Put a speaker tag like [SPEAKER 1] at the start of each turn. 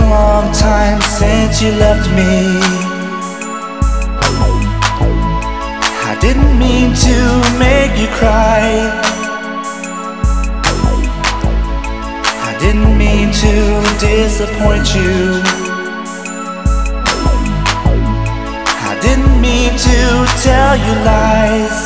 [SPEAKER 1] long time since you left me. I didn't mean to make you cry. I didn't mean to disappoint you. I didn't mean to tell you lies.